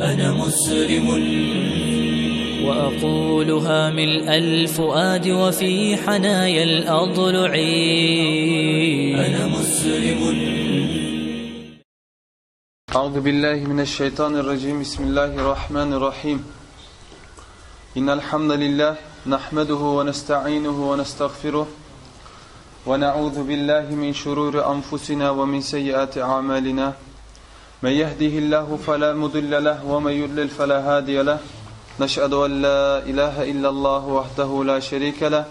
أنا مسلم. وأقولها ملء الفؤاد وفي حنايا الأضلع أنا مسلم. أعوذ بالله من الشيطان الرجيم. بسم الله الرحمن الرحيم. إن الحمد لله نحمده ونستعينه ونستغفره ونعوذ بالله من شرور أنفسنا ومن سيئات أعمالنا. من يهده الله فلا مضل له ومن يضلل فلا هادي له نشهد أن لا إله إلا الله وحده لا شريك له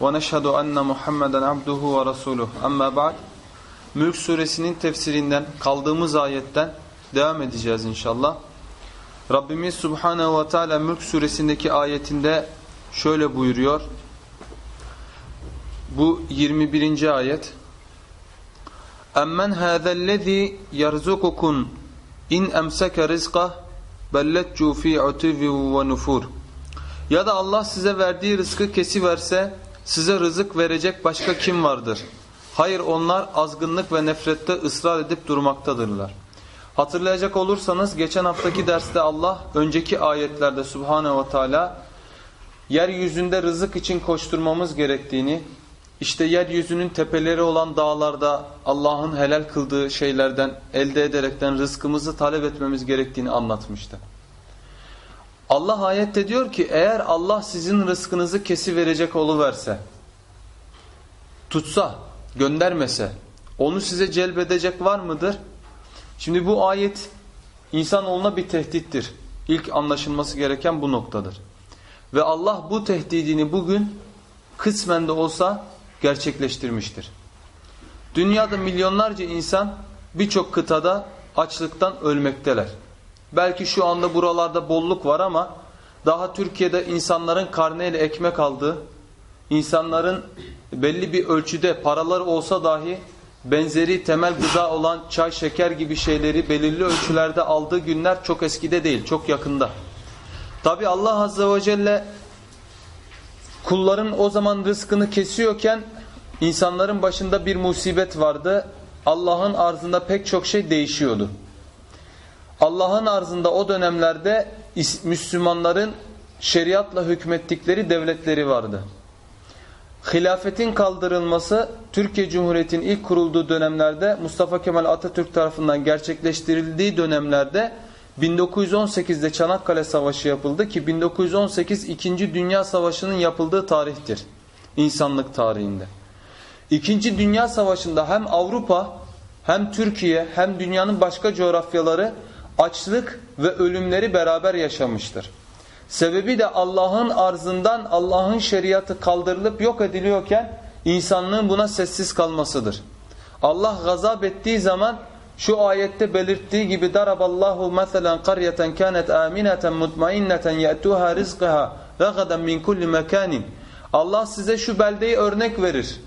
ونشهد أن محمدا عبده ورسوله أما بعد Mülk suresinin tefsirinden kaldığımız ayetten devam edeceğiz inşallah. Rabbimiz Subhanahu ve Teala Mülk suresindeki ayetinde şöyle buyuruyor. Bu 21. ayet. Emmen hâzellezî yerzukukun in emseke rizqah belletcu fî utuvvi ve nufur. Ya da Allah size verdiği rızkı kesiverse size rızık verecek başka kim vardır? Hayır onlar azgınlık ve nefrette ısrar edip durmaktadırlar. Hatırlayacak olursanız geçen haftaki derste Allah önceki ayetlerde Subhanahu ve Teala yeryüzünde rızık için koşturmamız gerektiğini, işte yeryüzünün tepeleri olan dağlarda Allah'ın helal kıldığı şeylerden elde ederekten rızkımızı talep etmemiz gerektiğini anlatmıştı. Allah ayette diyor ki eğer Allah sizin rızkınızı kesi verecek oluverse, tutsa, göndermese, onu size celbedecek var mıdır? Şimdi bu ayet insanoğluna bir tehdittir. İlk anlaşılması gereken bu noktadır. Ve Allah bu tehdidini bugün kısmen de olsa gerçekleştirmiştir. Dünyada milyonlarca insan birçok kıtada açlıktan ölmekteler. Belki şu anda buralarda bolluk var ama daha Türkiye'de insanların karneyle ekmek aldığı, insanların belli bir ölçüde paralar olsa dahi benzeri temel gıda olan çay, şeker gibi şeyleri belirli ölçülerde aldığı günler çok eskide değil, çok yakında. Tabi Allah Azze ve Celle kulların o zaman rızkını kesiyorken insanların başında bir musibet vardı. Allah'ın arzında pek çok şey değişiyordu. Allah'ın arzında o dönemlerde Müslümanların şeriatla hükmettikleri devletleri vardı. Hilafetin kaldırılması Türkiye Cumhuriyeti'nin ilk kurulduğu dönemlerde Mustafa Kemal Atatürk tarafından gerçekleştirildiği dönemlerde 1918'de Çanakkale Savaşı yapıldı ki 1918 2. Dünya Savaşı'nın yapıldığı tarihtir insanlık tarihinde. İkinci Dünya Savaşı'nda hem Avrupa hem Türkiye hem dünyanın başka coğrafyaları açlık ve ölümleri beraber yaşamıştır. Sebebi de Allah'ın arzından Allah'ın şeriatı kaldırılıp yok ediliyorken insanlığın buna sessiz kalmasıdır. Allah gazap ettiği zaman şu ayette belirttiği gibi daraballahu meselen qaryeten kanet amineten mutmainneten ya'tuha rizqaha ragadan min kulli mekanin. Allah size şu beldeyi örnek verir.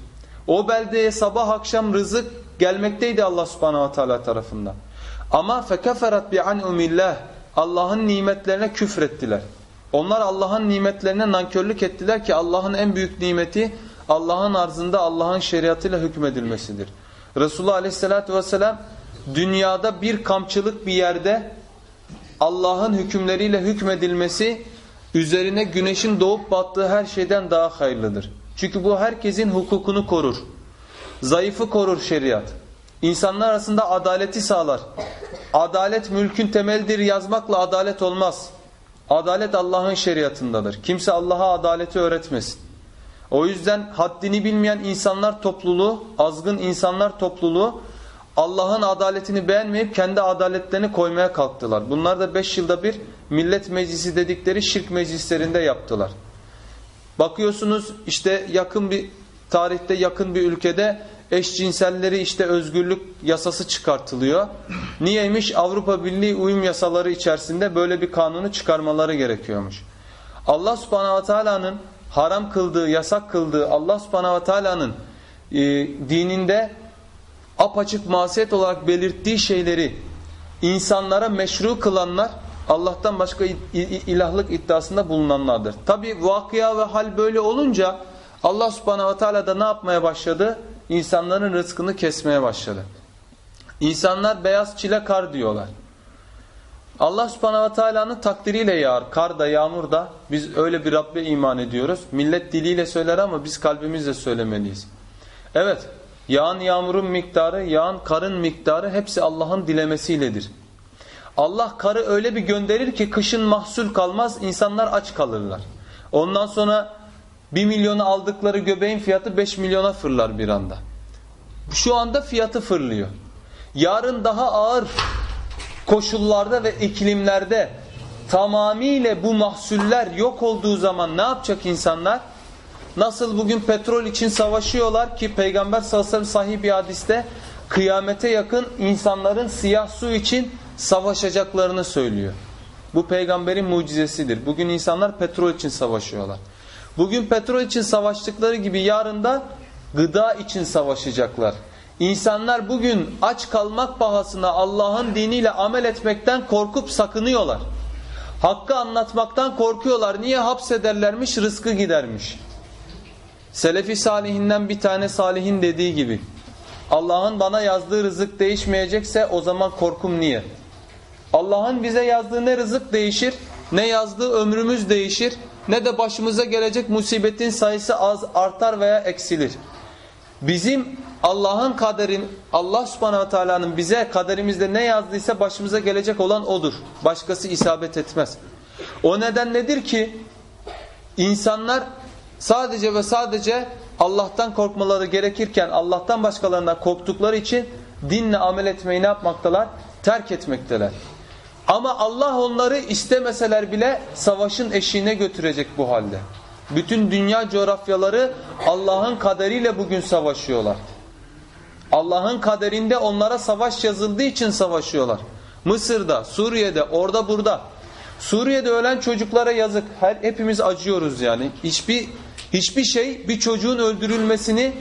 O beldeye sabah akşam rızık gelmekteydi Allah Subhanahu ve Teala tarafından. Ama fekeferat bi an'umillah. Allah'ın nimetlerine küfrettiler. Onlar Allah'ın nimetlerine nankörlük ettiler ki Allah'ın en büyük nimeti Allah'ın arzında Allah'ın şeriatıyla hükmedilmesidir. Resulullah Aleyhisselatü Vesselam dünyada bir kamçılık bir yerde Allah'ın hükümleriyle hükmedilmesi üzerine güneşin doğup battığı her şeyden daha hayırlıdır. Çünkü bu herkesin hukukunu korur. Zayıfı korur şeriat. İnsanlar arasında adaleti sağlar. Adalet mülkün temelidir yazmakla adalet olmaz. Adalet Allah'ın şeriatındadır. Kimse Allah'a adaleti öğretmesin. O yüzden haddini bilmeyen insanlar topluluğu, azgın insanlar topluluğu Allah'ın adaletini beğenmeyip kendi adaletlerini koymaya kalktılar. Bunlar da beş yılda bir millet meclisi dedikleri şirk meclislerinde yaptılar. Bakıyorsunuz işte yakın bir tarihte yakın bir ülkede eşcinselleri işte özgürlük yasası çıkartılıyor. Niyeymiş? Avrupa Birliği uyum yasaları içerisinde böyle bir kanunu çıkarmaları gerekiyormuş. Allah subhanahu ve teala'nın haram kıldığı, yasak kıldığı Allah subhanahu ve teala'nın e, dininde apaçık masiyet olarak belirttiği şeyleri insanlara meşru kılanlar Allah'tan başka ilahlık iddiasında bulunanlardır. Tabi vakıya ve hal böyle olunca Allah subhanahu ve teala da ne yapmaya başladı? İnsanların rızkını kesmeye başladı. İnsanlar beyaz çile kar diyorlar. Allah subhanahu ve teala'nın takdiriyle yağar. Kar da yağmur da. Biz öyle bir Rabbe iman ediyoruz. Millet diliyle söyler ama biz kalbimizle söylemeliyiz. Evet. Yağan yağmurun miktarı, yağan karın miktarı hepsi Allah'ın dilemesiyledir. Allah karı öyle bir gönderir ki kışın mahsul kalmaz, insanlar aç kalırlar. Ondan sonra bir milyonu aldıkları göbeğin fiyatı beş milyona fırlar bir anda. Şu anda fiyatı fırlıyor. Yarın daha ağır koşullarda ve iklimlerde tamamıyla bu mahsuller yok olduğu zaman ne yapacak insanlar? Nasıl bugün petrol için savaşıyorlar ki Peygamber sallallahu aleyhi ve sellem sahih bir hadiste kıyamete yakın insanların siyah su için savaşacaklarını söylüyor. Bu peygamberin mucizesidir. Bugün insanlar petrol için savaşıyorlar. Bugün petrol için savaştıkları gibi yarın da gıda için savaşacaklar. İnsanlar bugün aç kalmak pahasına Allah'ın diniyle amel etmekten korkup sakınıyorlar. Hakkı anlatmaktan korkuyorlar. Niye hapsederlermiş? Rızkı gidermiş. Selefi salihinden bir tane salihin dediği gibi. Allah'ın bana yazdığı rızık değişmeyecekse o zaman korkum niye? Allah'ın bize yazdığı ne rızık değişir, ne yazdığı ömrümüz değişir, ne de başımıza gelecek musibetin sayısı az artar veya eksilir. Bizim Allah'ın kaderin, Allah subhanahu teala'nın bize kaderimizde ne yazdıysa başımıza gelecek olan odur. Başkası isabet etmez. O neden nedir ki insanlar sadece ve sadece Allah'tan korkmaları gerekirken Allah'tan başkalarından korktukları için dinle amel etmeyi ne yapmaktalar? Terk etmekteler. Ama Allah onları istemeseler bile savaşın eşiğine götürecek bu halde. Bütün dünya coğrafyaları Allah'ın kaderiyle bugün savaşıyorlar. Allah'ın kaderinde onlara savaş yazıldığı için savaşıyorlar. Mısır'da, Suriye'de, orada burada. Suriye'de ölen çocuklara yazık. Her, hepimiz acıyoruz yani. Hiçbir hiçbir şey bir çocuğun öldürülmesini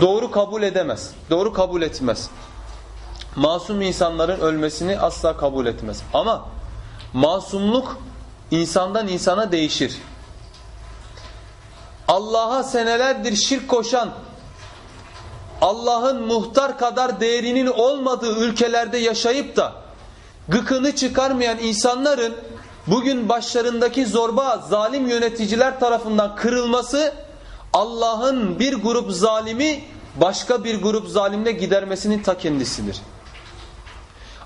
doğru kabul edemez. Doğru kabul etmez. Masum insanların ölmesini asla kabul etmez. Ama masumluk insandan insana değişir. Allah'a senelerdir şirk koşan, Allah'ın muhtar kadar değerinin olmadığı ülkelerde yaşayıp da gıkını çıkarmayan insanların bugün başlarındaki zorba zalim yöneticiler tarafından kırılması Allah'ın bir grup zalimi başka bir grup zalimle gidermesinin ta kendisidir.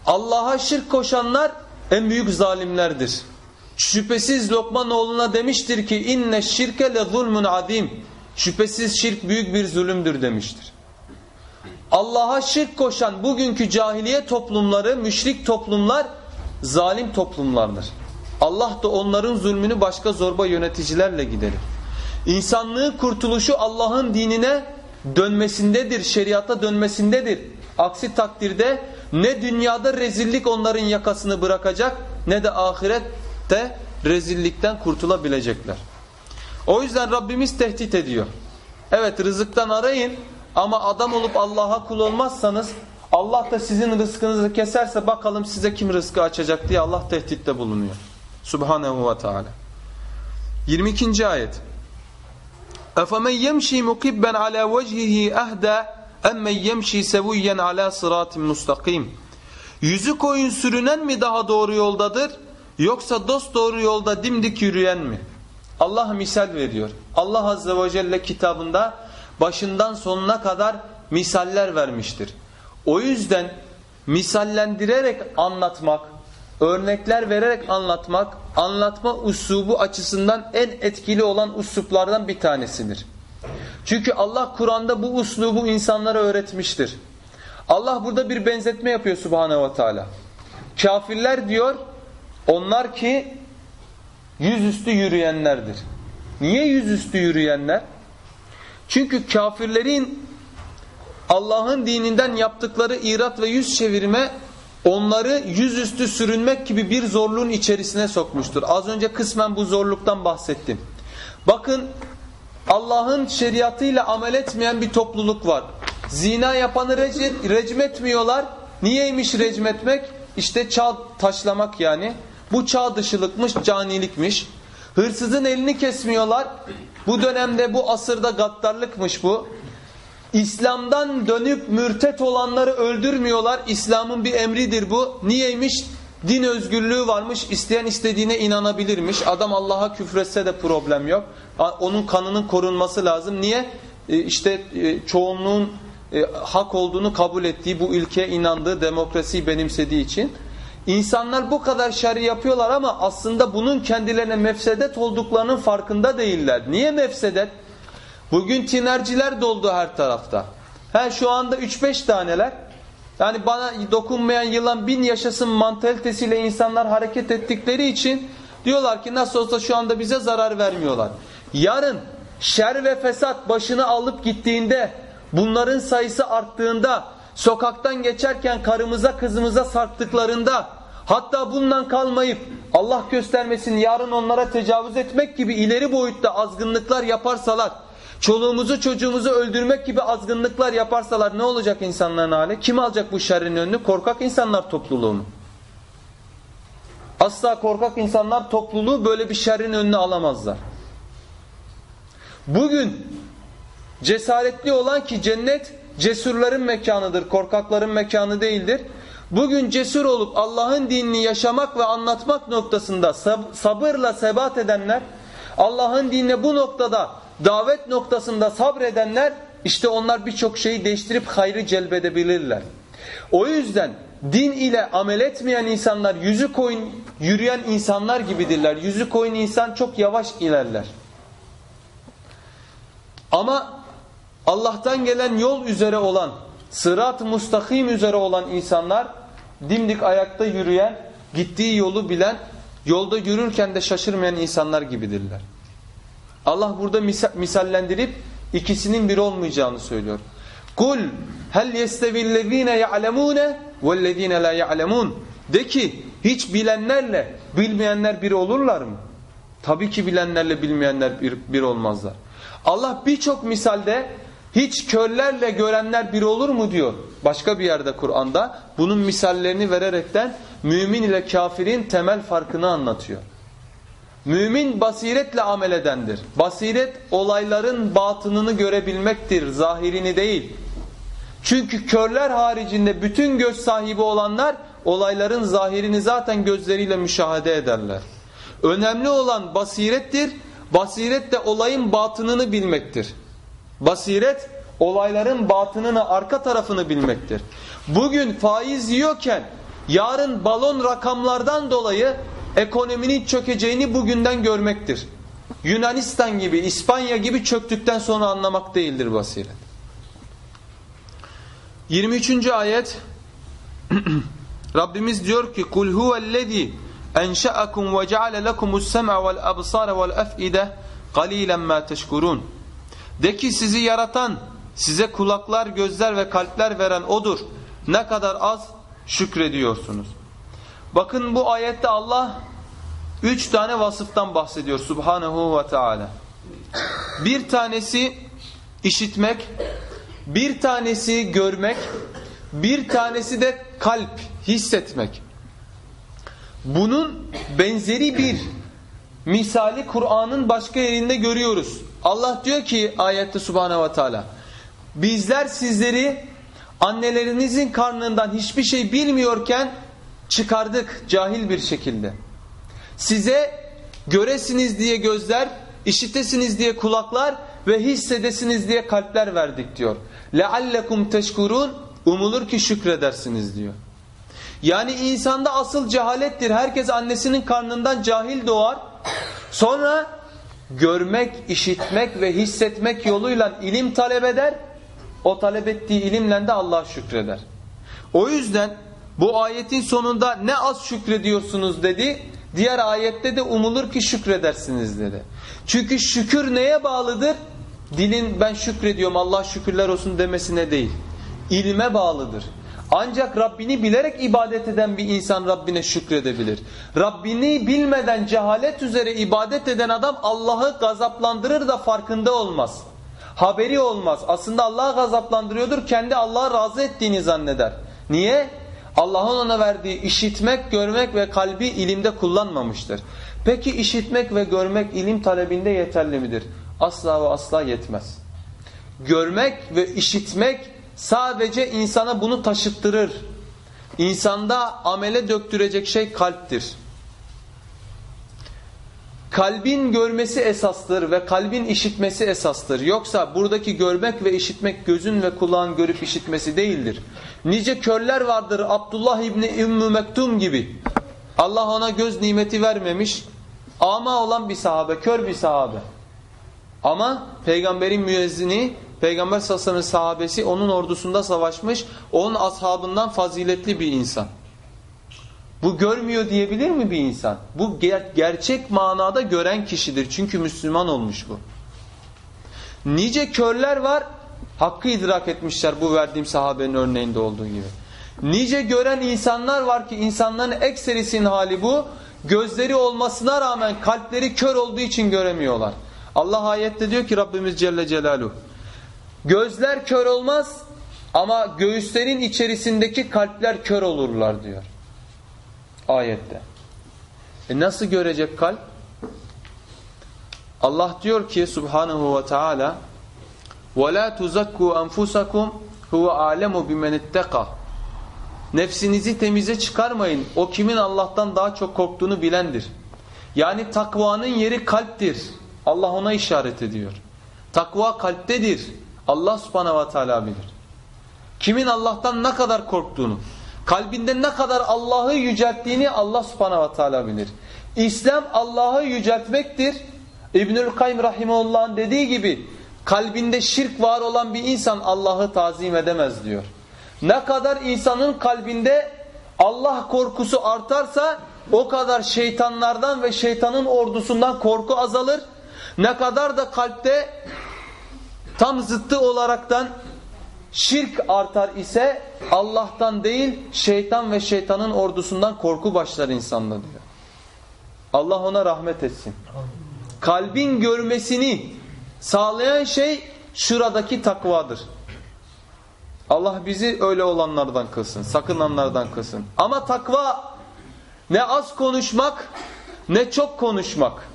Allah'a şirk koşanlar en büyük zalimlerdir. Şüphesiz Lokman oğluna demiştir ki inne şirke le zulmun adim. Şüphesiz şirk büyük bir zulümdür demiştir. Allah'a şirk koşan bugünkü cahiliye toplumları, müşrik toplumlar zalim toplumlardır. Allah da onların zulmünü başka zorba yöneticilerle giderir. İnsanlığın kurtuluşu Allah'ın dinine dönmesindedir, şeriata dönmesindedir. Aksi takdirde ne dünyada rezillik onların yakasını bırakacak ne de ahirette rezillikten kurtulabilecekler. O yüzden Rabbimiz tehdit ediyor. Evet rızıktan arayın ama adam olup Allah'a kul olmazsanız Allah da sizin rızkınızı keserse bakalım size kim rızkı açacak diye Allah tehditte bulunuyor. Subhanehu ve Teala. 22. ayet. اَفَمَنْ يَمْشِي مُقِبًّا عَلَى وَجْهِهِ اَهْدَى اَمَّنْ يَمْشِي سَوِيًّا عَلَى صِرَاتٍ مُسْتَقِيمٍ Yüzü koyun sürünen mi daha doğru yoldadır yoksa dost doğru yolda dimdik yürüyen mi? Allah misal veriyor. Allah Azze ve Celle kitabında başından sonuna kadar misaller vermiştir. O yüzden misallendirerek anlatmak, örnekler vererek anlatmak, anlatma usubu açısından en etkili olan usluplardan bir tanesidir. Çünkü Allah Kur'an'da bu uslubu insanlara öğretmiştir. Allah burada bir benzetme yapıyor Subhanahu ve Teala. Kafirler diyor, onlar ki yüzüstü yürüyenlerdir. Niye yüzüstü yürüyenler? Çünkü kafirlerin Allah'ın dininden yaptıkları irat ve yüz çevirme onları yüzüstü sürünmek gibi bir zorluğun içerisine sokmuştur. Az önce kısmen bu zorluktan bahsettim. Bakın Allah'ın şeriatıyla amel etmeyen bir topluluk var. Zina yapanı recm etmiyorlar. Niyeymiş recm etmek? İşte çağ taşlamak yani. Bu çağ dışılıkmış, canilikmiş. Hırsızın elini kesmiyorlar. Bu dönemde bu asırda gaddarlıkmış bu. İslam'dan dönüp mürtet olanları öldürmüyorlar. İslam'ın bir emridir bu. Niyeymiş? Din özgürlüğü varmış. isteyen istediğine inanabilirmiş. Adam Allah'a küfretse de problem yok. Onun kanının korunması lazım. Niye? E, işte e, çoğunluğun e, hak olduğunu kabul ettiği, bu ülkeye inandığı, demokrasiyi benimsediği için. İnsanlar bu kadar şerri yapıyorlar ama aslında bunun kendilerine mefsedet olduklarının farkında değiller. Niye mefsedet? Bugün tinerciler doldu her tarafta. He, şu anda 3-5 taneler. Yani bana dokunmayan yılan bin yaşasın mantalitesiyle insanlar hareket ettikleri için diyorlar ki nasıl olsa şu anda bize zarar vermiyorlar. Yarın şer ve fesat başını alıp gittiğinde bunların sayısı arttığında sokaktan geçerken karımıza kızımıza sarktıklarında hatta bundan kalmayıp Allah göstermesin yarın onlara tecavüz etmek gibi ileri boyutta azgınlıklar yaparsalar çoluğumuzu çocuğumuzu öldürmek gibi azgınlıklar yaparsalar ne olacak insanların hali? Kim alacak bu şerrin önünü? Korkak insanlar topluluğu mu? Asla korkak insanlar topluluğu böyle bir şerrin önünü alamazlar. Bugün cesaretli olan ki cennet cesurların mekanıdır, korkakların mekanı değildir. Bugün cesur olup Allah'ın dinini yaşamak ve anlatmak noktasında sab sabırla sebat edenler, Allah'ın dinine bu noktada davet noktasında sabredenler işte onlar birçok şeyi değiştirip hayrı celbedebilirler. O yüzden din ile amel etmeyen insanlar yüzü koyun yürüyen insanlar gibidirler. Yüzü koyun insan çok yavaş ilerler. Ama Allah'tan gelen yol üzere olan, sırat-ı mustakim üzere olan insanlar dimdik ayakta yürüyen, gittiği yolu bilen, yolda yürürken de şaşırmayan insanlar gibidirler. Allah burada misal, misallendirip ikisinin bir olmayacağını söylüyor. Kul hel yestevillezine ya'lemune vellezine la ya'lemun. De ki hiç bilenlerle bilmeyenler bir olurlar mı? Tabii ki bilenlerle bilmeyenler bir, bir olmazlar. Allah birçok misalde hiç körlerle görenler bir olur mu diyor. Başka bir yerde Kur'an'da bunun misallerini vererekten mümin ile kafirin temel farkını anlatıyor. Mümin basiretle amel edendir. Basiret olayların batınını görebilmektir, zahirini değil. Çünkü körler haricinde bütün göz sahibi olanlar olayların zahirini zaten gözleriyle müşahede ederler. Önemli olan basirettir. Basiret de olayın batınını bilmektir. Basiret olayların batınını, arka tarafını bilmektir. Bugün faiz yiyorken yarın balon rakamlardan dolayı ekonominin çökeceğini bugünden görmektir. Yunanistan gibi, İspanya gibi çöktükten sonra anlamak değildir basiret. 23. ayet Rabbimiz diyor ki kul huvellezî enşa'akum ve ceale lekumus sem'a vel absara vel ef'ide teşkurun. De ki sizi yaratan, size kulaklar, gözler ve kalpler veren odur. Ne kadar az şükrediyorsunuz. Bakın bu ayette Allah üç tane vasıftan bahsediyor Subhanahu ve Teala. Bir tanesi işitmek, bir tanesi görmek, bir tanesi de kalp, hissetmek. Bunun benzeri bir misali Kur'an'ın başka yerinde görüyoruz. Allah diyor ki ayette Subhanahu ve Teala bizler sizleri annelerinizin karnından hiçbir şey bilmiyorken çıkardık cahil bir şekilde. Size göresiniz diye gözler, işitesiniz diye kulaklar ve hissedesiniz diye kalpler verdik diyor. لَعَلَّكُمْ teşkurun Umulur ki şükredersiniz diyor. Yani insanda asıl cehalettir. Herkes annesinin karnından cahil doğar. Sonra görmek, işitmek ve hissetmek yoluyla ilim talep eder. O talep ettiği ilimle de Allah şükreder. O yüzden bu ayetin sonunda ne az şükrediyorsunuz dedi. Diğer ayette de umulur ki şükredersiniz dedi. Çünkü şükür neye bağlıdır? Dilin ben şükrediyorum Allah şükürler olsun demesine değil. İlme bağlıdır. Ancak Rabbini bilerek ibadet eden bir insan Rabbine şükredebilir. Rabbini bilmeden cehalet üzere ibadet eden adam Allah'ı gazaplandırır da farkında olmaz. Haberi olmaz. Aslında Allah'ı gazaplandırıyordur. Kendi Allah'ı razı ettiğini zanneder. Niye? Allah'ın ona verdiği işitmek, görmek ve kalbi ilimde kullanmamıştır. Peki işitmek ve görmek ilim talebinde yeterli midir? Asla ve asla yetmez. Görmek ve işitmek sadece insana bunu taşıttırır. insanda amele döktürecek şey kalptir. Kalbin görmesi esastır ve kalbin işitmesi esastır. Yoksa buradaki görmek ve işitmek gözün ve kulağın görüp işitmesi değildir. Nice körler vardır Abdullah İbni Ümmü Mektum gibi. Allah ona göz nimeti vermemiş. Ama olan bir sahabe, kör bir sahabe. Ama peygamberin müezzini, peygamber sallallahu sahabesi onun ordusunda savaşmış. Onun ashabından faziletli bir insan. Bu görmüyor diyebilir mi bir insan? Bu ger gerçek manada gören kişidir. Çünkü Müslüman olmuş bu. Nice körler var, hakkı idrak etmişler bu verdiğim sahabenin örneğinde olduğu gibi. Nice gören insanlar var ki insanların ekserisinin hali bu. Gözleri olmasına rağmen kalpleri kör olduğu için göremiyorlar. Allah ayette diyor ki Rabbimiz Celle Celaluhu. Gözler kör olmaz ama göğüslerin içerisindeki kalpler kör olurlar diyor. Ayette. E nasıl görecek kalp? Allah diyor ki Subhanahu ve Teala وَلَا تُزَكُّوا أَنْفُسَكُمْ هُوَ عَالَمُ بِمَنِ اتَّقَى Nefsinizi temize çıkarmayın. O kimin Allah'tan daha çok korktuğunu bilendir. Yani takvanın yeri kalptir. Allah ona işaret ediyor. Takva kalptedir. Allah subhanahu ve teala bilir. Kimin Allah'tan ne kadar korktuğunu, kalbinde ne kadar Allah'ı yücelttiğini Allah subhanahu ve teala bilir. İslam Allah'ı yüceltmektir. İbnül Kayyum Rahimullah'ın dediği gibi kalbinde şirk var olan bir insan Allah'ı tazim edemez diyor. Ne kadar insanın kalbinde Allah korkusu artarsa o kadar şeytanlardan ve şeytanın ordusundan korku azalır. Ne kadar da kalpte tam zıttı olaraktan şirk artar ise Allah'tan değil şeytan ve şeytanın ordusundan korku başlar insanda diyor. Allah ona rahmet etsin. Kalbin görmesini sağlayan şey şuradaki takvadır. Allah bizi öyle olanlardan kılsın, sakınanlardan kılsın. Ama takva ne az konuşmak ne çok konuşmak.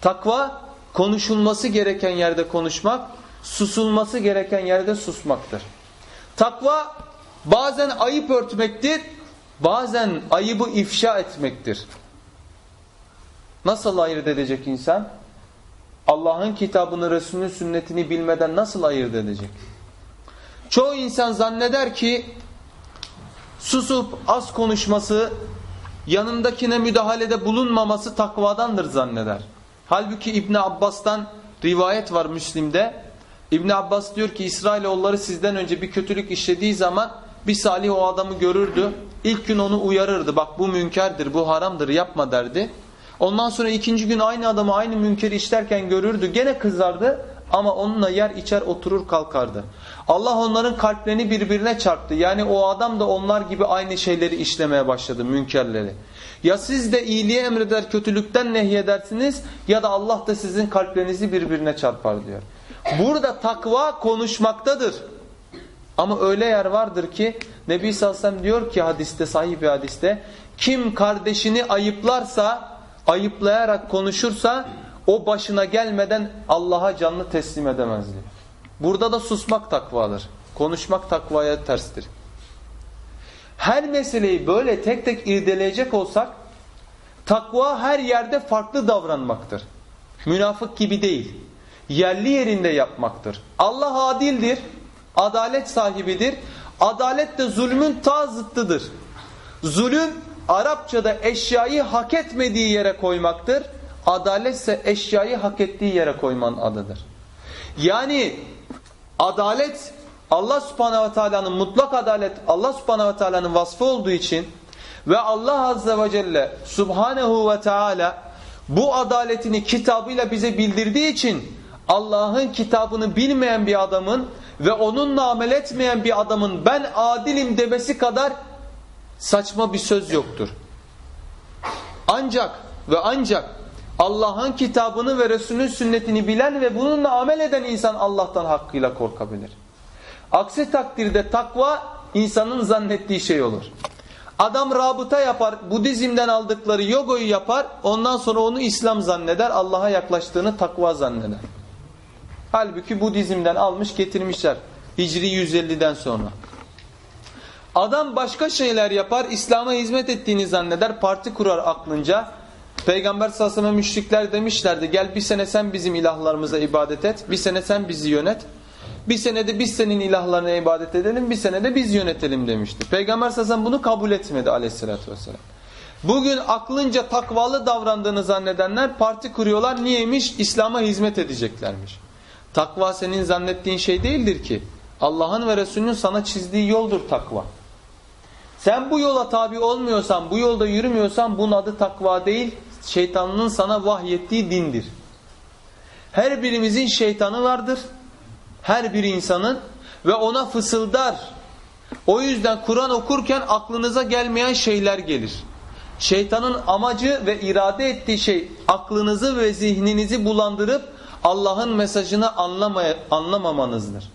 Takva konuşulması gereken yerde konuşmak, susulması gereken yerde susmaktır. Takva bazen ayıp örtmektir, bazen ayıbı ifşa etmektir. Nasıl ayırt edecek insan? Allah'ın kitabını, Resulünün sünnetini bilmeden nasıl ayırt edecek? Çoğu insan zanneder ki susup az konuşması, yanındakine müdahalede bulunmaması takvadandır zanneder. Halbuki İbn Abbas'tan rivayet var Müslim'de. İbn Abbas diyor ki İsrailoğulları sizden önce bir kötülük işlediği zaman bir salih o adamı görürdü. İlk gün onu uyarırdı. Bak bu münkerdir, bu haramdır yapma derdi. Ondan sonra ikinci gün aynı adamı aynı münkeri işlerken görürdü. Gene kızardı ama onunla yer içer oturur kalkardı. Allah onların kalplerini birbirine çarptı. Yani o adam da onlar gibi aynı şeyleri işlemeye başladı münkerleri. Ya siz de iyiliği emreder kötülükten nehyedersiniz ya da Allah da sizin kalplerinizi birbirine çarpar diyor. Burada takva konuşmaktadır. Ama öyle yer vardır ki Nebi sellem diyor ki hadiste sahih bir hadiste kim kardeşini ayıplarsa ayıplayarak konuşursa o başına gelmeden Allah'a canlı teslim edemez diyor. Burada da susmak takvadır. Konuşmak takvaya terstir. Her meseleyi böyle tek tek irdeleyecek olsak takva her yerde farklı davranmaktır. Münafık gibi değil. Yerli yerinde yapmaktır. Allah adildir. Adalet sahibidir. Adalet de zulmün ta zıttıdır. Zulüm Arapçada eşyayı hak etmediği yere koymaktır. Adalet ise eşyayı hak ettiği yere koymanın adıdır. Yani adalet Allah subhanehu ve teala'nın mutlak adalet Allah subhanehu ve teala'nın vasfı olduğu için ve Allah azze ve celle subhanehu ve teala bu adaletini kitabıyla bize bildirdiği için Allah'ın kitabını bilmeyen bir adamın ve onunla amel etmeyen bir adamın ben adilim demesi kadar saçma bir söz yoktur. Ancak ve ancak Allah'ın kitabını ve Resulünün sünnetini bilen ve bununla amel eden insan Allah'tan hakkıyla korkabilir. Aksi takdirde takva insanın zannettiği şey olur. Adam rabıta yapar, Budizm'den aldıkları yogoyu yapar, ondan sonra onu İslam zanneder, Allah'a yaklaştığını takva zanneder. Halbuki Budizm'den almış getirmişler. Hicri 150'den sonra. Adam başka şeyler yapar, İslam'a hizmet ettiğini zanneder, parti kurar aklınca. Peygamber sallallahu müşrikler demişlerdi gel bir sene sen bizim ilahlarımıza ibadet et, bir sene sen bizi yönet. Bir senede biz senin ilahlarına ibadet edelim, bir senede biz yönetelim demişti. Peygamber sallallahu bunu kabul etmedi aleyhissalatü vesselam. Bugün aklınca takvalı davrandığını zannedenler parti kuruyorlar. Niyeymiş? İslam'a hizmet edeceklermiş. Takva senin zannettiğin şey değildir ki. Allah'ın ve Resulünün sana çizdiği yoldur takva. Sen bu yola tabi olmuyorsan, bu yolda yürümüyorsan bunun adı takva değil, şeytanının sana vahyettiği dindir. Her birimizin şeytanı vardır. Her bir insanın ve ona fısıldar. O yüzden Kur'an okurken aklınıza gelmeyen şeyler gelir. Şeytanın amacı ve irade ettiği şey aklınızı ve zihninizi bulandırıp Allah'ın mesajını anlamaya, anlamamanızdır.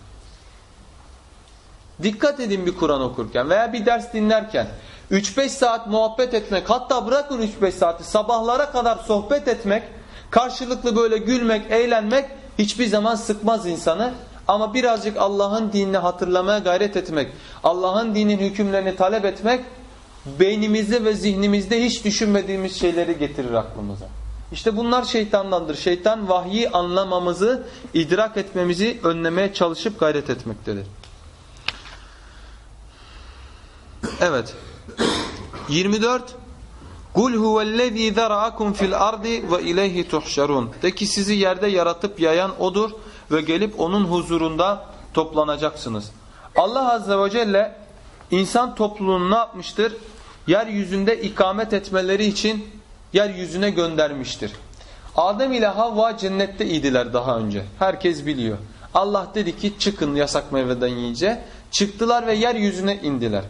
Dikkat edin bir Kur'an okurken veya bir ders dinlerken 3-5 saat muhabbet etmek hatta bırakın 3-5 saati sabahlara kadar sohbet etmek karşılıklı böyle gülmek, eğlenmek hiçbir zaman sıkmaz insanı. Ama birazcık Allah'ın dinini hatırlamaya gayret etmek, Allah'ın dinin hükümlerini talep etmek beynimizde ve zihnimizde hiç düşünmediğimiz şeyleri getirir aklımıza. İşte bunlar şeytandandır. Şeytan vahyi anlamamızı, idrak etmemizi önlemeye çalışıp gayret etmektedir. Evet. 24 Kul huvellezî zera'akum fil ardi ve ileyhi tuhşerun. De ki sizi yerde yaratıp yayan odur ve gelip onun huzurunda toplanacaksınız. Allah azze ve celle insan topluluğunu ne yapmıştır? Yeryüzünde ikamet etmeleri için yeryüzüne göndermiştir. Adem ile Havva cennette idiler daha önce. Herkes biliyor. Allah dedi ki çıkın yasak meyveden yiyince. Çıktılar ve yeryüzüne indiler.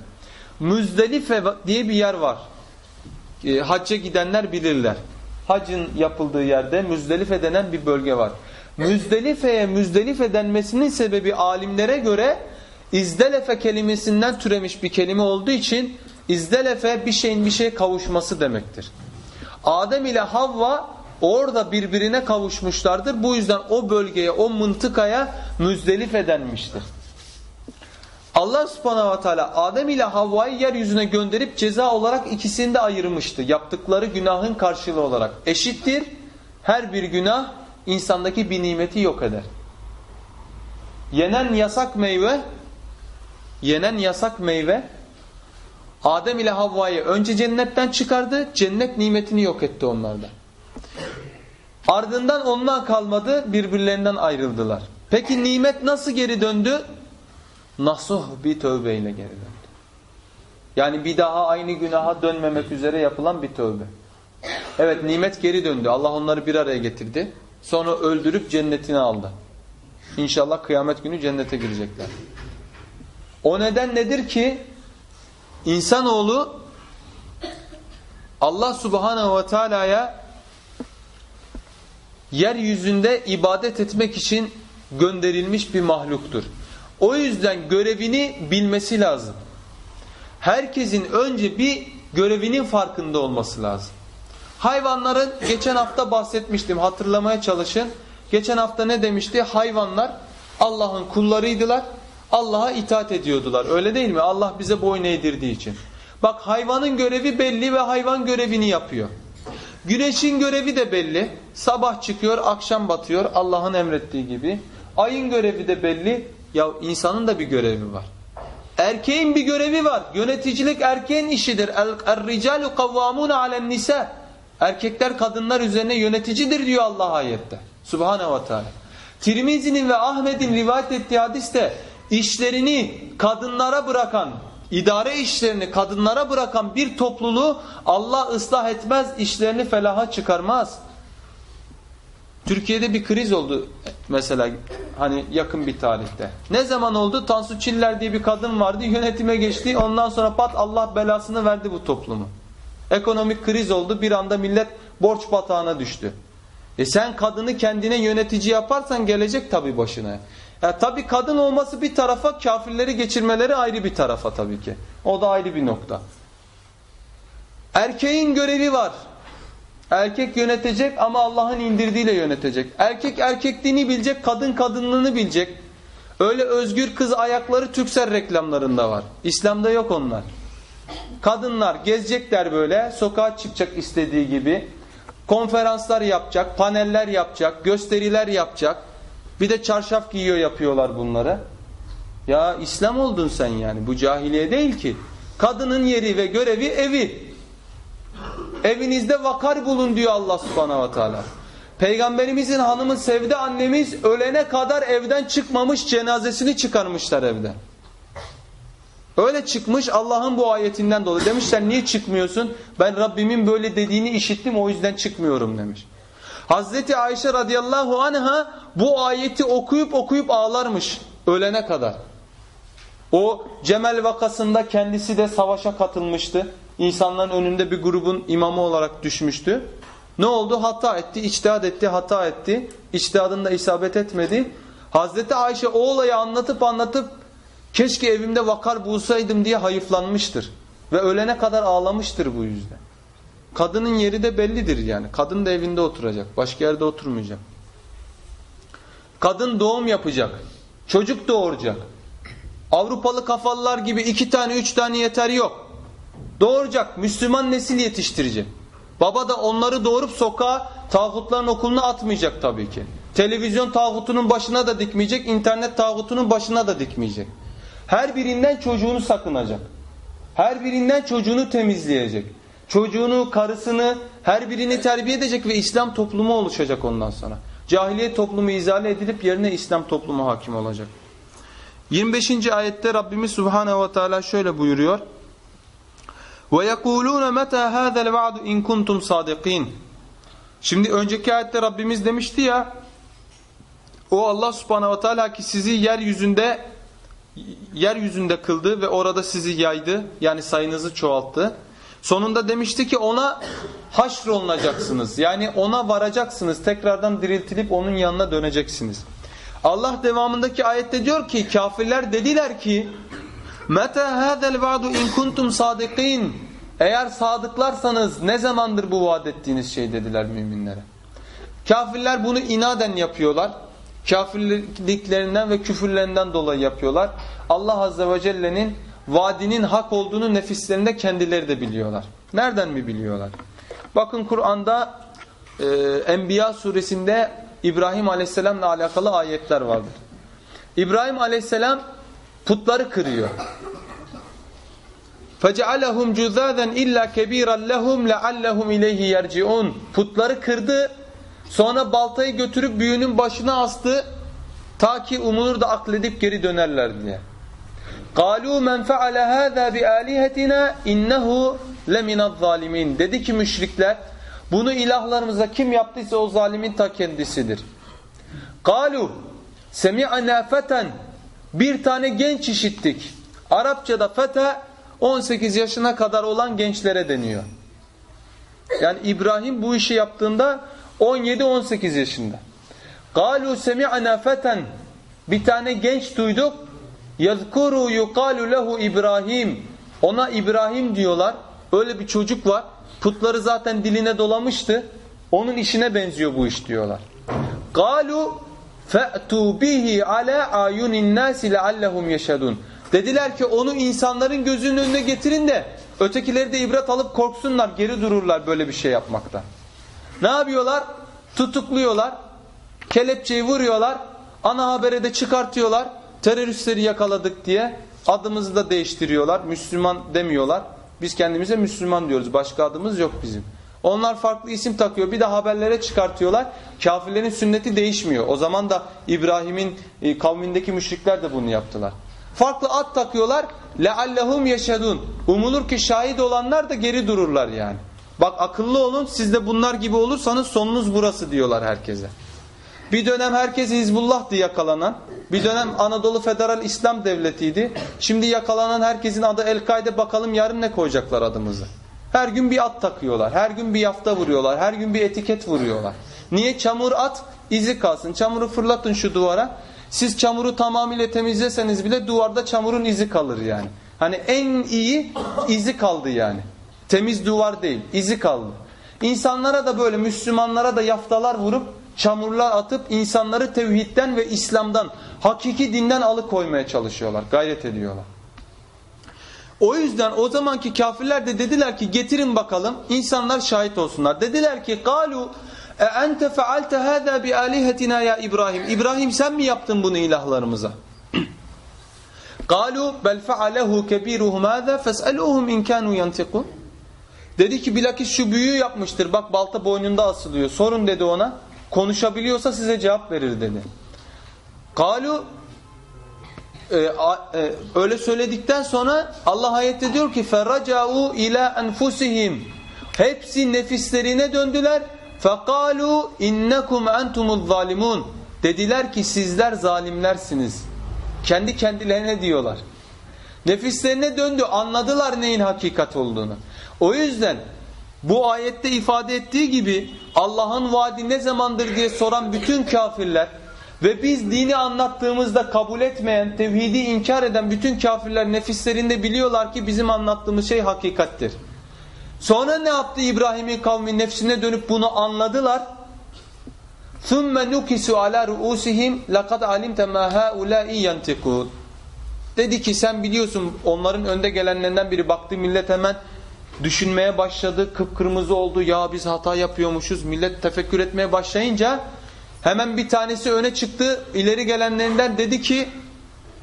Müzdelife diye bir yer var. E, hacca gidenler bilirler. Hacın yapıldığı yerde Müzdelife denen bir bölge var. Müzdelife'ye Müzdelife denmesinin sebebi alimlere göre izdelefe kelimesinden türemiş bir kelime olduğu için izdelefe bir şeyin bir şeye kavuşması demektir. Adem ile Havva orada birbirine kavuşmuşlardır. Bu yüzden o bölgeye, o mıntıkaya Müzdelife denmiştir. Allah subhanahu ve teala Adem ile Havva'yı yeryüzüne gönderip ceza olarak ikisini de ayırmıştı. Yaptıkları günahın karşılığı olarak. Eşittir. Her bir günah insandaki bir nimeti yok eder. Yenen yasak meyve yenen yasak meyve Adem ile Havva'yı önce cennetten çıkardı. Cennet nimetini yok etti onlardan. Ardından ondan kalmadı. Birbirlerinden ayrıldılar. Peki nimet nasıl geri döndü? nasuh bir tövbeyle geri döndü. Yani bir daha aynı günaha dönmemek üzere yapılan bir tövbe. Evet nimet geri döndü. Allah onları bir araya getirdi. Sonra öldürüp cennetine aldı. İnşallah kıyamet günü cennete girecekler. O neden nedir ki insanoğlu Allah subhanehu ve teala'ya yeryüzünde ibadet etmek için gönderilmiş bir mahluktur. O yüzden görevini bilmesi lazım. Herkesin önce bir görevinin farkında olması lazım. Hayvanların geçen hafta bahsetmiştim hatırlamaya çalışın. Geçen hafta ne demişti? Hayvanlar Allah'ın kullarıydılar. Allah'a itaat ediyordular. Öyle değil mi? Allah bize boyun eğdirdiği için. Bak hayvanın görevi belli ve hayvan görevini yapıyor. Güneşin görevi de belli. Sabah çıkıyor, akşam batıyor Allah'ın emrettiği gibi. Ayın görevi de belli. Ya insanın da bir görevi var. Erkeğin bir görevi var. Yöneticilik erkeğin işidir. Er-ricalu kavvamun alen nisa. Erkekler kadınlar üzerine yöneticidir diyor Allah ayette. Subhanahu ve Teala. Tirmizi'nin ve Ahmet'in rivayet ettiği hadiste işlerini kadınlara bırakan, idare işlerini kadınlara bırakan bir topluluğu Allah ıslah etmez, işlerini felaha çıkarmaz. Türkiye'de bir kriz oldu mesela hani yakın bir tarihte. Ne zaman oldu? Tansu Çiller diye bir kadın vardı yönetime geçti ondan sonra pat Allah belasını verdi bu toplumu. Ekonomik kriz oldu bir anda millet borç batağına düştü. E sen kadını kendine yönetici yaparsan gelecek tabii başına. Ya tabii kadın olması bir tarafa kafirleri geçirmeleri ayrı bir tarafa tabii ki. O da ayrı bir nokta. Erkeğin görevi var. Erkek yönetecek ama Allah'ın indirdiğiyle yönetecek. Erkek erkekliğini bilecek, kadın kadınlığını bilecek. Öyle özgür kız ayakları Türksel reklamlarında var. İslam'da yok onlar. Kadınlar gezecekler böyle, sokağa çıkacak istediği gibi. Konferanslar yapacak, paneller yapacak, gösteriler yapacak. Bir de çarşaf giyiyor yapıyorlar bunları. Ya İslam oldun sen yani. Bu cahiliye değil ki. Kadının yeri ve görevi evi. Evinizde vakar bulun diyor Allah subhanahu ve teala. Peygamberimizin hanımı Sevde annemiz ölene kadar evden çıkmamış cenazesini çıkarmışlar evde. Öyle çıkmış Allah'ın bu ayetinden dolayı. Demişler niye çıkmıyorsun? Ben Rabbimin böyle dediğini işittim o yüzden çıkmıyorum demiş. Hazreti Ayşe radıyallahu anha bu ayeti okuyup okuyup ağlarmış ölene kadar. O Cemel vakasında kendisi de savaşa katılmıştı. İnsanların önünde bir grubun imamı olarak düşmüştü. Ne oldu? Hata etti, içtihat etti, hata etti. İçtihadında isabet etmedi. Hazreti Ayşe o olayı anlatıp anlatıp keşke evimde vakar bulsaydım diye hayıflanmıştır. Ve ölene kadar ağlamıştır bu yüzden. Kadının yeri de bellidir yani. Kadın da evinde oturacak. Başka yerde oturmayacak. Kadın doğum yapacak. Çocuk doğuracak. Avrupalı kafalılar gibi iki tane üç tane yeter yok. Doğuracak. Müslüman nesil yetiştirecek. Baba da onları doğurup sokağa tağutların okuluna atmayacak tabii ki. Televizyon tağutunun başına da dikmeyecek. internet tağutunun başına da dikmeyecek. Her birinden çocuğunu sakınacak. Her birinden çocuğunu temizleyecek. Çocuğunu, karısını, her birini terbiye edecek ve İslam toplumu oluşacak ondan sonra. Cahiliye toplumu izale edilip yerine İslam toplumu hakim olacak. 25. ayette Rabbimiz Subhanahu ve Teala şöyle buyuruyor. وَيَقُولُونَ مَتَى هَذَا الْوَعْدُ اِنْ كُنْتُمْ صَادِقِينَ Şimdi önceki ayette Rabbimiz demişti ya o Allah Subhanahu ve Teala ki sizi yeryüzünde yeryüzünde kıldı ve orada sizi yaydı. Yani sayınızı çoğalttı. Sonunda demişti ki ona haşrolunacaksınız. Yani ona varacaksınız. Tekrardan diriltilip onun yanına döneceksiniz. Allah devamındaki ayette diyor ki kafirler dediler ki Meta hadal va'du in kuntum sadikin. Eğer sadıklarsanız ne zamandır bu vaat ettiğiniz şey dediler müminlere. Kafirler bunu inaden yapıyorlar. Kafirliklerinden ve küfürlerinden dolayı yapıyorlar. Allah Azze ve Celle'nin vaadinin hak olduğunu nefislerinde kendileri de biliyorlar. Nereden mi biliyorlar? Bakın Kur'an'da e, Enbiya suresinde İbrahim Aleyhisselam'la alakalı ayetler vardır. İbrahim Aleyhisselam putları kırıyor. فَجَعَلَهُمْ جُذَاذًا اِلَّا كَب۪يرًا لَهُمْ لَعَلَّهُمْ اِلَيْهِ يَرْجِعُونَ Putları kırdı. Sonra baltayı götürüp büyünün başına astı. Ta ki umulur da akledip geri dönerler diye. قَالُوا مَنْ فَعَلَ هَذَا بِآلِهَتِنَا اِنَّهُ لَمِنَ الظَّالِمِينَ Dedi ki müşrikler, bunu ilahlarımıza kim yaptıysa o zalimin ta kendisidir. قَالُوا سَمِعَنَا فَتًا Bir tane genç işittik. Arapçada feta 18 yaşına kadar olan gençlere deniyor. Yani İbrahim bu işi yaptığında 17-18 yaşında. قَالُوا سَمِعَنَا فَتًا Bir tane genç duyduk. Yezkuru yuqalu lehu İbrahim. Ona İbrahim diyorlar. Öyle bir çocuk var. Putları zaten diline dolamıştı. Onun işine benziyor bu iş diyorlar. Galu fe'tu bihi ala ayunin nasi leallehum yeşhedun. Dediler ki onu insanların gözünün önüne getirin de ötekileri de ibret alıp korksunlar, geri dururlar böyle bir şey yapmakta. Ne yapıyorlar? Tutukluyorlar, kelepçeyi vuruyorlar, ana habere de çıkartıyorlar teröristleri yakaladık diye adımızı da değiştiriyorlar. Müslüman demiyorlar. Biz kendimize Müslüman diyoruz. Başka adımız yok bizim. Onlar farklı isim takıyor. Bir de haberlere çıkartıyorlar. Kafirlerin sünneti değişmiyor. O zaman da İbrahim'in e, kavmindeki müşrikler de bunu yaptılar. Farklı ad takıyorlar. Leallehum yeşedun. Umulur ki şahit olanlar da geri dururlar yani. Bak akıllı olun siz de bunlar gibi olursanız sonunuz burası diyorlar herkese. Bir dönem herkes Hizbullah'tı yakalanan. Bir dönem Anadolu Federal İslam Devleti'ydi. Şimdi yakalanan herkesin adı El-Kaide bakalım yarın ne koyacaklar adımızı. Her gün bir at takıyorlar. Her gün bir yafta vuruyorlar. Her gün bir etiket vuruyorlar. Niye? Çamur at izi kalsın. Çamuru fırlatın şu duvara. Siz çamuru tamamıyla temizleseniz bile duvarda çamurun izi kalır yani. Hani en iyi izi kaldı yani. Temiz duvar değil, izi kaldı. İnsanlara da böyle Müslümanlara da yaftalar vurup çamurlar atıp insanları tevhidden ve İslam'dan hakiki dinden alıkoymaya çalışıyorlar, gayret ediyorlar. O yüzden o zamanki kafirler de dediler ki getirin bakalım insanlar şahit olsunlar. Dediler ki galu e ente faalte hâzâ bi âlihetina ya İbrahim. İbrahim sen mi yaptın bunu ilahlarımıza? Galu bel fealehu kebiruhum hâzâ fes'eluhum in kânû yantikûn. Dedi ki bilakis şu büyüğü yapmıştır. Bak balta boynunda asılıyor. Sorun dedi ona. Konuşabiliyorsa size cevap verir dedi. Galu e, e, öyle söyledikten sonra Allah ayette diyor ki ferracau ila enfusihim. Hepsi nefislerine döndüler. Fekalu innekum entumuz zalimun. Dediler ki sizler zalimlersiniz. Kendi kendilerine diyorlar. Nefislerine döndü. Anladılar neyin hakikat olduğunu. O yüzden bu ayette ifade ettiği gibi Allah'ın vaadi ne zamandır diye soran bütün kafirler ve biz dini anlattığımızda kabul etmeyen, tevhidi inkar eden bütün kafirler nefislerinde biliyorlar ki bizim anlattığımız şey hakikattir. Sonra ne yaptı İbrahim'in kavmi nefsine dönüp bunu anladılar. ثُمَّ نُكِسُ عَلَى رُؤُسِهِمْ لَقَدْ عَلِمْتَ مَا هَؤُلَاءِ يَنْتِقُونَ Dedi ki sen biliyorsun onların önde gelenlerinden biri baktı millet hemen düşünmeye başladı, kıpkırmızı oldu. Ya biz hata yapıyormuşuz. Millet tefekkür etmeye başlayınca Hemen bir tanesi öne çıktı ileri gelenlerinden dedi ki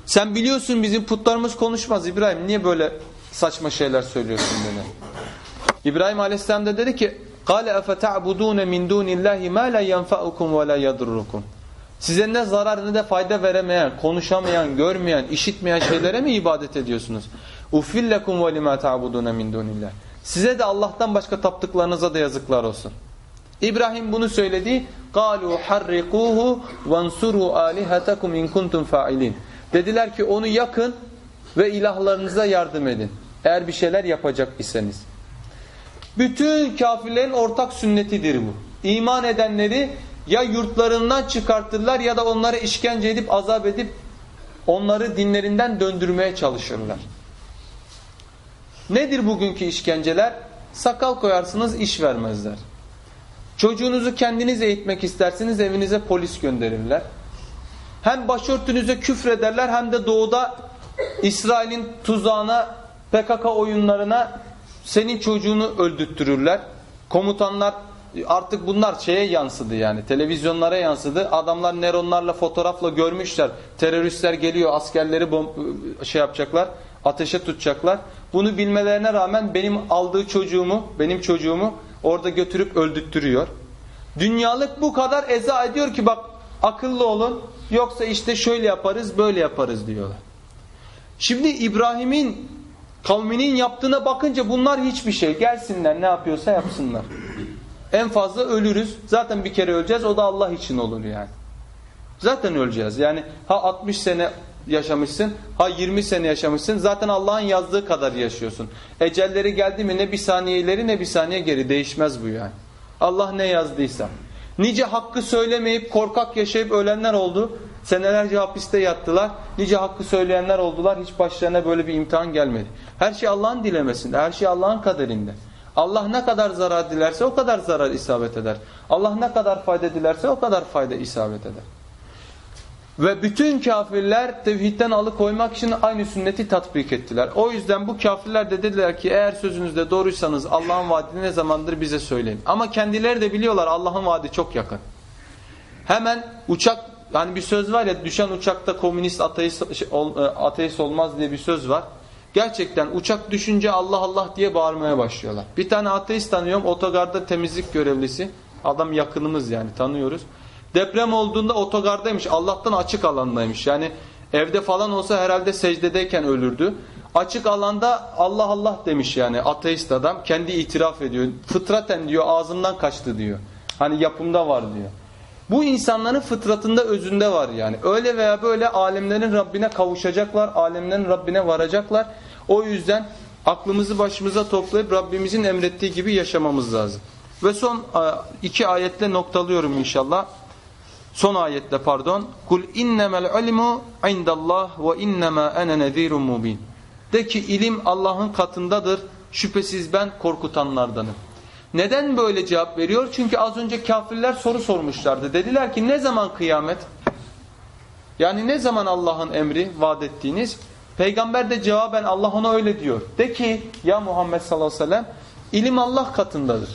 sen biliyorsun bizim putlarımız konuşmaz İbrahim niye böyle saçma şeyler söylüyorsun dedi. İbrahim Aleyhisselam da dedi ki قَالَ اَفَتَعْبُدُونَ مِنْ دُونِ اللّٰهِ مَا لَا يَنْفَعُكُمْ وَلَا يَضُرُّكُمْ Size ne zarar ne de fayda veremeyen, konuşamayan, görmeyen, işitmeyen şeylere mi ibadet ediyorsunuz? Ufillekum ve lima ta'budun min dunillah. Size de Allah'tan başka taptıklarınıza da yazıklar olsun. İbrahim bunu söyledi. Kalu harrikuhu vansuru alihatakum in kuntum failin. Dediler ki onu yakın ve ilahlarınıza yardım edin. Eğer bir şeyler yapacak iseniz. Bütün kafirlerin ortak sünnetidir bu. İman edenleri ya yurtlarından çıkartırlar ya da onları işkence edip azap edip onları dinlerinden döndürmeye çalışırlar. Nedir bugünkü işkenceler? Sakal koyarsınız iş vermezler. Çocuğunuzu kendiniz eğitmek isterseniz evinize polis gönderirler. Hem başörtünüze küfrederler hem de doğuda İsrail'in tuzağına, PKK oyunlarına senin çocuğunu öldürttürürler. Komutanlar artık bunlar şeye yansıdı yani televizyonlara yansıdı. Adamlar neronlarla fotoğrafla görmüşler. Teröristler geliyor askerleri şey yapacaklar ateşe tutacaklar. Bunu bilmelerine rağmen benim aldığı çocuğumu, benim çocuğumu orada götürüp öldürttürüyor. Dünyalık bu kadar eza ediyor ki bak akıllı olun yoksa işte şöyle yaparız böyle yaparız diyorlar. Şimdi İbrahim'in kavminin yaptığına bakınca bunlar hiçbir şey. Gelsinler ne yapıyorsa yapsınlar. En fazla ölürüz. Zaten bir kere öleceğiz o da Allah için olur yani. Zaten öleceğiz. Yani ha 60 sene yaşamışsın, ha 20 sene yaşamışsın. Zaten Allah'ın yazdığı kadar yaşıyorsun. Ecelleri geldi mi ne bir saniye ileri ne bir saniye geri değişmez bu yani. Allah ne yazdıysa. Nice hakkı söylemeyip korkak yaşayıp ölenler oldu. Senelerce hapiste yattılar. Nice hakkı söyleyenler oldular. Hiç başlarına böyle bir imtihan gelmedi. Her şey Allah'ın dilemesinde. Her şey Allah'ın kaderinde. Allah ne kadar zarar dilerse o kadar zarar isabet eder. Allah ne kadar fayda dilerse o kadar fayda isabet eder. Ve bütün kafirler tevhidden alıkoymak için aynı sünneti tatbik ettiler. O yüzden bu kafirler de dediler ki eğer sözünüzde doğruysanız Allah'ın vaadi ne zamandır bize söyleyin. Ama kendileri de biliyorlar Allah'ın vaadi çok yakın. Hemen uçak yani bir söz var ya düşen uçakta komünist ateist, şey, e, ateist olmaz diye bir söz var. Gerçekten uçak düşünce Allah Allah diye bağırmaya başlıyorlar. Bir tane ateist tanıyorum otogarda temizlik görevlisi. Adam yakınımız yani tanıyoruz. Deprem olduğunda otogardaymış. Allah'tan açık alandaymış. Yani evde falan olsa herhalde secdedeyken ölürdü. Açık alanda Allah Allah demiş yani ateist adam. Kendi itiraf ediyor. Fıtraten diyor ağzımdan kaçtı diyor. Hani yapımda var diyor. Bu insanların fıtratında özünde var yani. Öyle veya böyle alemlerin Rabbine kavuşacaklar. Alemlerin Rabbine varacaklar. O yüzden aklımızı başımıza toplayıp Rabbimizin emrettiği gibi yaşamamız lazım. Ve son iki ayetle noktalıyorum inşallah. Son ayette pardon. Kul innemel ilmu indallah ve innema ene nezirun mubin. De ki ilim Allah'ın katındadır. Şüphesiz ben korkutanlardanım. Neden böyle cevap veriyor? Çünkü az önce kafirler soru sormuşlardı. Dediler ki ne zaman kıyamet? Yani ne zaman Allah'ın emri vaat ettiğiniz? Peygamber de cevaben Allah ona öyle diyor. De ki ya Muhammed sallallahu aleyhi ve sellem ilim Allah katındadır.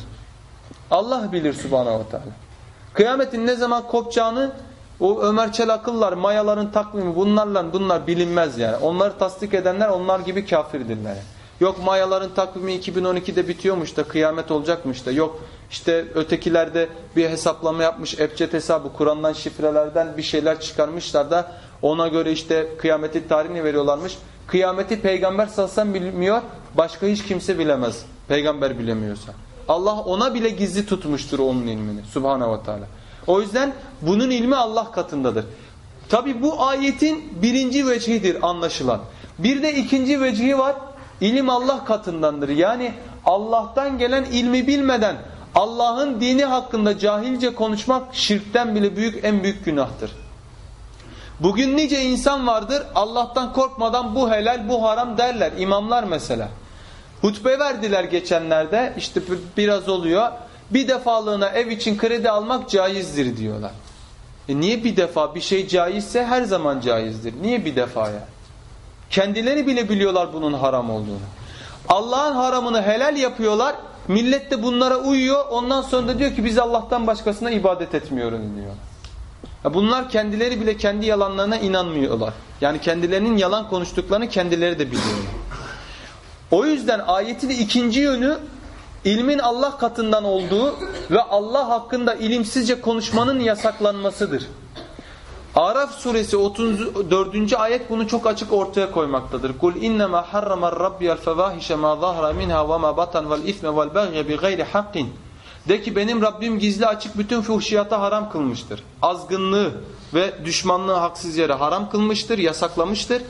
Allah bilir subhanahu ve teala. Kıyametin ne zaman kopacağını o Ömer Çelakıllar, mayaların takvimi bunlarla bunlar bilinmez yani. Onları tasdik edenler onlar gibi kafirdirler. Yok mayaların takvimi 2012'de bitiyormuş da kıyamet olacakmış da. Yok işte ötekilerde bir hesaplama yapmış ebced hesabı Kur'an'dan şifrelerden bir şeyler çıkarmışlar da ona göre işte kıyametin tarihini veriyorlarmış. Kıyameti peygamber salsan bilmiyor başka hiç kimse bilemez. Peygamber bilemiyorsa. Allah ona bile gizli tutmuştur onun ilmini. Subhanahu ve Teala. O yüzden bunun ilmi Allah katındadır. Tabi bu ayetin birinci vecihidir anlaşılan. Bir de ikinci vecihi var. İlim Allah katındandır. Yani Allah'tan gelen ilmi bilmeden Allah'ın dini hakkında cahilce konuşmak şirkten bile büyük en büyük günahtır. Bugün nice insan vardır Allah'tan korkmadan bu helal bu haram derler. İmamlar mesela. Hutbe verdiler geçenlerde işte biraz oluyor. Bir defalığına ev için kredi almak caizdir diyorlar. E niye bir defa bir şey caizse her zaman caizdir. Niye bir defaya? Kendileri bile biliyorlar bunun haram olduğunu. Allah'ın haramını helal yapıyorlar. Millet de bunlara uyuyor. Ondan sonra da diyor ki biz Allah'tan başkasına ibadet etmiyoruz diyor. Bunlar kendileri bile kendi yalanlarına inanmıyorlar. Yani kendilerinin yalan konuştuklarını kendileri de biliyorlar. O yüzden ayetin ikinci yönü ilmin Allah katından olduğu ve Allah hakkında ilimsizce konuşmanın yasaklanmasıdır. Araf suresi 34. ayet bunu çok açık ortaya koymaktadır. Kul innema harrama rabbiyal fevahişe ma zahara minha ve ma batan vel isme vel bagye bi gayri hakkin. De ki benim Rabbim gizli açık bütün fuhşiyata haram kılmıştır. Azgınlığı ve düşmanlığı haksız yere haram kılmıştır, yasaklamıştır.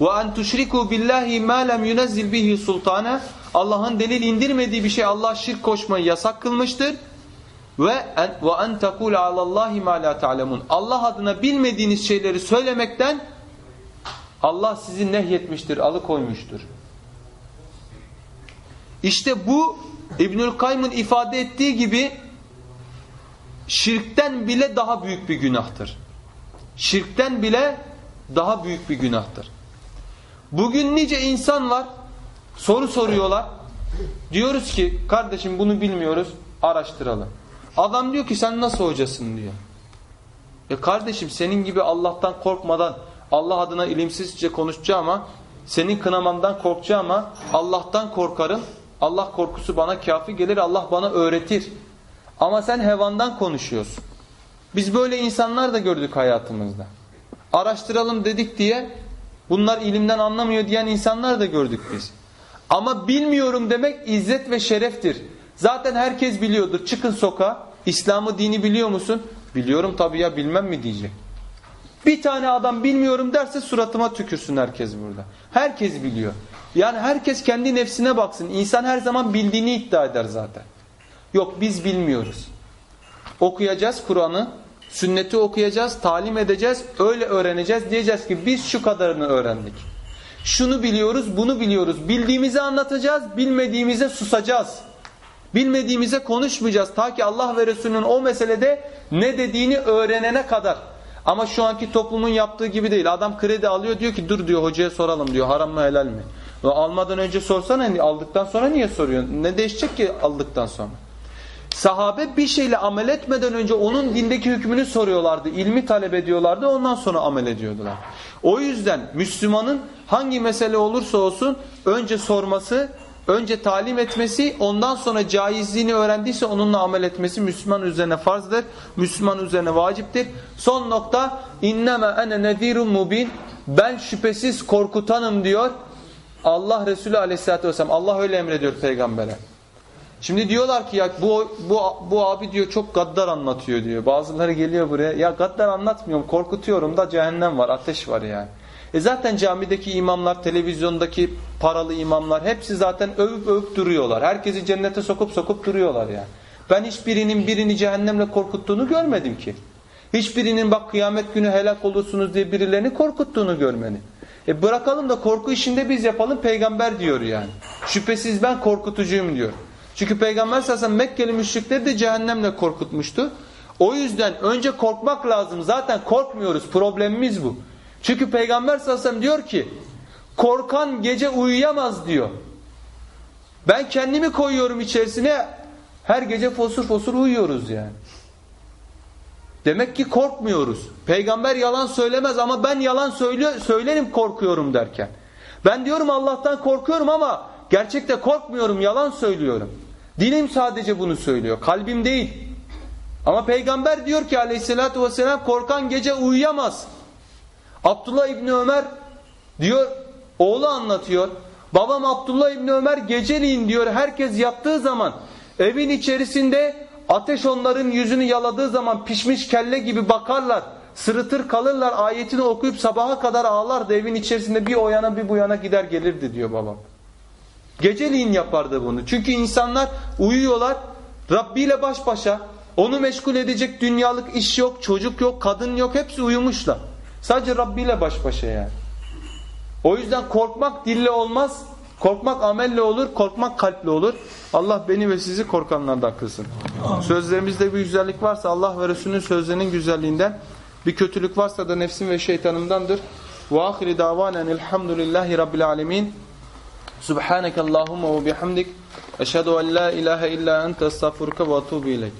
Ve en tuşriku billahi ma lem yunezzil bihi sultana. Allah'ın delil indirmediği bir şey Allah şirk koşmayı yasak kılmıştır. Ve ve en tekul alallahi ma la ta'lemun. Allah adına bilmediğiniz şeyleri söylemekten Allah sizi nehyetmiştir, alıkoymuştur. İşte bu İbnül Kayyım'ın ifade ettiği gibi şirkten bile daha büyük bir günahtır. Şirkten bile daha büyük bir günahtır. Bugün nice insan var soru soruyorlar. Diyoruz ki kardeşim bunu bilmiyoruz araştıralım. Adam diyor ki sen nasıl hocasın diyor. Ya kardeşim senin gibi Allah'tan korkmadan Allah adına ilimsizce konuşacağıma senin kınamandan korkacağıma Allah'tan korkarım. Allah korkusu bana kafi gelir Allah bana öğretir. Ama sen hevandan konuşuyorsun. Biz böyle insanlar da gördük hayatımızda. Araştıralım dedik diye bunlar ilimden anlamıyor diyen insanlar da gördük biz. Ama bilmiyorum demek izzet ve şereftir. Zaten herkes biliyordur. Çıkın sokağa. İslam'ı dini biliyor musun? Biliyorum tabii ya bilmem mi diyecek. Bir tane adam bilmiyorum derse suratıma tükürsün herkes burada. Herkes biliyor. Yani herkes kendi nefsine baksın. İnsan her zaman bildiğini iddia eder zaten. Yok biz bilmiyoruz. Okuyacağız Kur'an'ı, sünneti okuyacağız, talim edeceğiz, öyle öğreneceğiz. Diyeceğiz ki biz şu kadarını öğrendik. Şunu biliyoruz, bunu biliyoruz. Bildiğimizi anlatacağız, bilmediğimize susacağız. Bilmediğimize konuşmayacağız. Ta ki Allah ve Resulünün o meselede ne dediğini öğrenene kadar. Ama şu anki toplumun yaptığı gibi değil. Adam kredi alıyor diyor ki dur diyor hocaya soralım diyor. Haram mı helal mi? Almadan önce sorsana aldıktan sonra niye soruyorsun? Ne değişecek ki aldıktan sonra? Sahabe bir şeyle amel etmeden önce onun dindeki hükmünü soruyorlardı. ilmi talep ediyorlardı. Ondan sonra amel ediyordular. O yüzden Müslümanın hangi mesele olursa olsun önce sorması, önce talim etmesi, ondan sonra caizliğini öğrendiyse onunla amel etmesi Müslüman üzerine farzdır. Müslüman üzerine vaciptir. Son nokta inneme ene nedirun mubin. Ben şüphesiz korkutanım diyor. Allah Resulü Aleyhisselatü vesselam. Allah öyle emrediyor peygambere. Şimdi diyorlar ki ya bu, bu, bu abi diyor çok gaddar anlatıyor diyor. Bazıları geliyor buraya ya gaddar anlatmıyorum korkutuyorum da cehennem var ateş var yani. E zaten camideki imamlar, televizyondaki paralı imamlar hepsi zaten övüp övüp duruyorlar. Herkesi cennete sokup sokup duruyorlar yani. Ben hiçbirinin birini cehennemle korkuttuğunu görmedim ki. Hiçbirinin bak kıyamet günü helak olursunuz diye birilerini korkuttuğunu görmedim. E bırakalım da korku işinde biz yapalım peygamber diyor yani. Şüphesiz ben korkutucuyum diyor. Çünkü peygamber sallallahu Mekkeli müşrikleri de cehennemle korkutmuştu. O yüzden önce korkmak lazım. Zaten korkmuyoruz. Problemimiz bu. Çünkü Peygamber sallallahu aleyhi ve sellem diyor ki korkan gece uyuyamaz diyor. Ben kendimi koyuyorum içerisine her gece fosur fosur uyuyoruz yani. Demek ki korkmuyoruz. Peygamber yalan söylemez ama ben yalan söylüyor, söylerim korkuyorum derken. Ben diyorum Allah'tan korkuyorum ama gerçekte korkmuyorum, yalan söylüyorum. Dilim sadece bunu söylüyor, kalbim değil. Ama peygamber diyor ki aleyhissalatü vesselam korkan gece uyuyamaz. Abdullah İbni Ömer diyor, oğlu anlatıyor. Babam Abdullah İbni Ömer geceliğin diyor herkes yattığı zaman evin içerisinde ateş onların yüzünü yaladığı zaman pişmiş kelle gibi bakarlar. Sırıtır kalırlar ayetini okuyup sabaha kadar ağlardı evin içerisinde bir o yana bir bu yana gider gelirdi diyor babam. Geceliğin yapardı bunu. Çünkü insanlar uyuyorlar Rabbi ile baş başa onu meşgul edecek dünyalık iş yok, çocuk yok, kadın yok hepsi uyumuşlar. Sadece Rabbi ile baş başa yani. O yüzden korkmak dille olmaz. Korkmak amelle olur, korkmak kalple olur. Allah beni ve sizi korkanlardan kılsın. Sözlerimizde bir güzellik varsa Allah ve Resulünün sözlerinin güzelliğinden, bir kötülük varsa da nefsim ve şeytanımdandır. Ve ahiri davanen elhamdülillahi rabbil alemin. Subhaneke Allahumma ve bihamdik. Eşhedü en la ilahe illa ente estağfuruka ve etûbü ileyk.